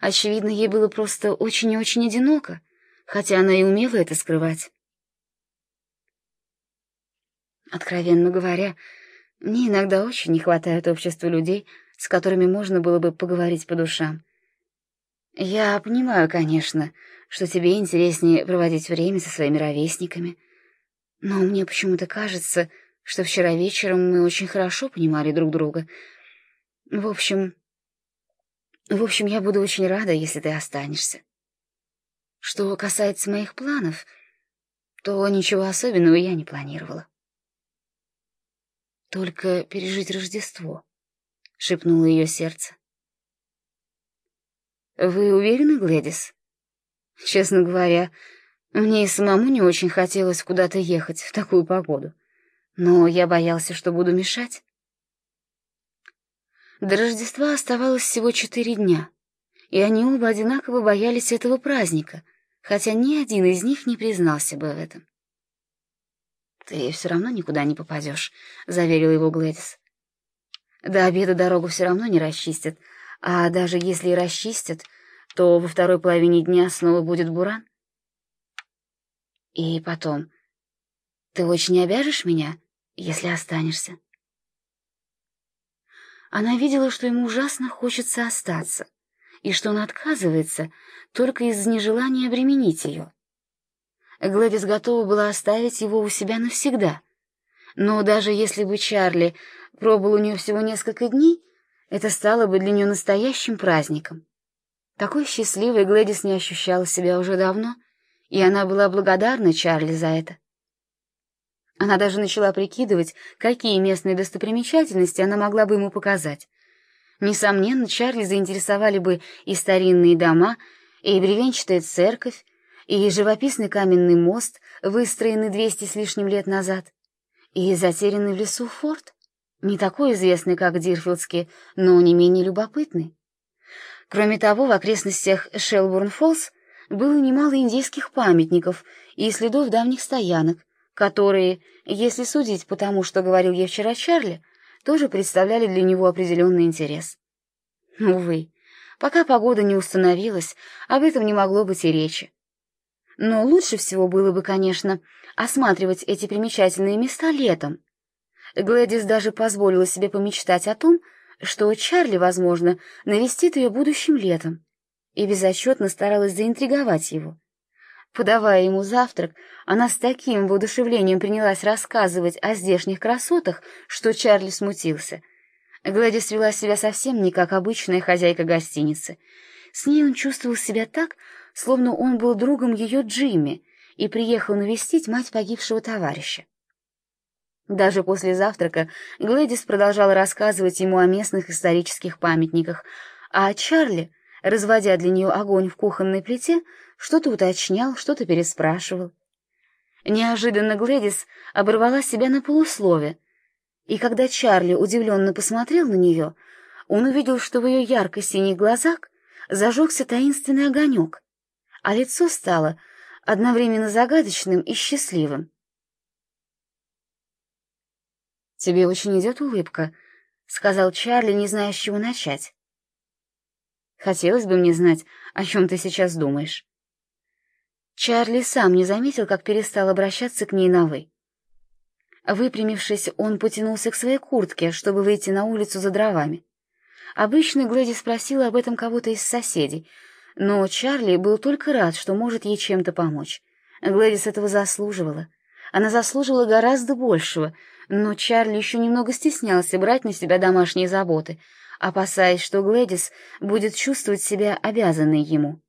Очевидно, ей было просто очень и очень одиноко, хотя она и умела это скрывать. Откровенно говоря, мне иногда очень не хватает общества людей, с которыми можно было бы поговорить по душам. Я понимаю, конечно, что тебе интереснее проводить время со своими ровесниками, но мне почему-то кажется, что вчера вечером мы очень хорошо понимали друг друга. В общем... В общем, я буду очень рада, если ты останешься. Что касается моих планов, то ничего особенного я не планировала. Только пережить Рождество, — шепнуло ее сердце. Вы уверены, Глэдис? Честно говоря, мне и самому не очень хотелось куда-то ехать в такую погоду, но я боялся, что буду мешать. До Рождества оставалось всего четыре дня, и они оба одинаково боялись этого праздника, хотя ни один из них не признался бы в этом. «Ты все равно никуда не попадешь», — заверил его Глэдис. «До обеда дорогу все равно не расчистят, а даже если и расчистят, то во второй половине дня снова будет буран. И потом, ты очень обяжешь меня, если останешься?» Она видела, что ему ужасно хочется остаться, и что он отказывается только из-за нежелания обременить ее. Глэдис готова была оставить его у себя навсегда. Но даже если бы Чарли пробыл у нее всего несколько дней, это стало бы для нее настоящим праздником. Такой счастливой Глэдис не ощущала себя уже давно, и она была благодарна Чарли за это. Она даже начала прикидывать, какие местные достопримечательности она могла бы ему показать. Несомненно, Чарли заинтересовали бы и старинные дома, и бревенчатая церковь, и живописный каменный мост, выстроенный двести с лишним лет назад, и затерянный в лесу форт, не такой известный, как Дирфилдский, но не менее любопытный. Кроме того, в окрестностях Шелбурн-Фоллс было немало индейских памятников и следов давних стоянок, которые, если судить по тому, что говорил ей вчера Чарли, тоже представляли для него определенный интерес. Увы, пока погода не установилась, об этом не могло быть и речи. Но лучше всего было бы, конечно, осматривать эти примечательные места летом. Глэдис даже позволила себе помечтать о том, что Чарли, возможно, навестит ее будущим летом, и безотчетно старалась заинтриговать его. Подавая ему завтрак, она с таким воодушевлением принялась рассказывать о здешних красотах, что Чарли смутился. Гладис вела себя совсем не как обычная хозяйка гостиницы. С ней он чувствовал себя так, словно он был другом ее Джимми и приехал навестить мать погибшего товарища. Даже после завтрака Глэдис продолжала рассказывать ему о местных исторических памятниках, а Чарли, разводя для нее огонь в кухонной плите, что-то уточнял, что-то переспрашивал. Неожиданно Глэдис оборвала себя на полуслове, и когда Чарли удивленно посмотрел на нее, он увидел, что в ее ярко-синих глазах зажегся таинственный огонек а лицо стало одновременно загадочным и счастливым. «Тебе очень идет улыбка», — сказал Чарли, не зная, с чего начать. «Хотелось бы мне знать, о чем ты сейчас думаешь». Чарли сам не заметил, как перестал обращаться к ней на «вы». Выпрямившись, он потянулся к своей куртке, чтобы выйти на улицу за дровами. Обычно Глэди спросила об этом кого-то из соседей — но Чарли был только рад, что может ей чем-то помочь. Глэдис этого заслуживала. Она заслуживала гораздо большего, но Чарли еще немного стеснялся брать на себя домашние заботы, опасаясь, что Глэдис будет чувствовать себя обязанной ему.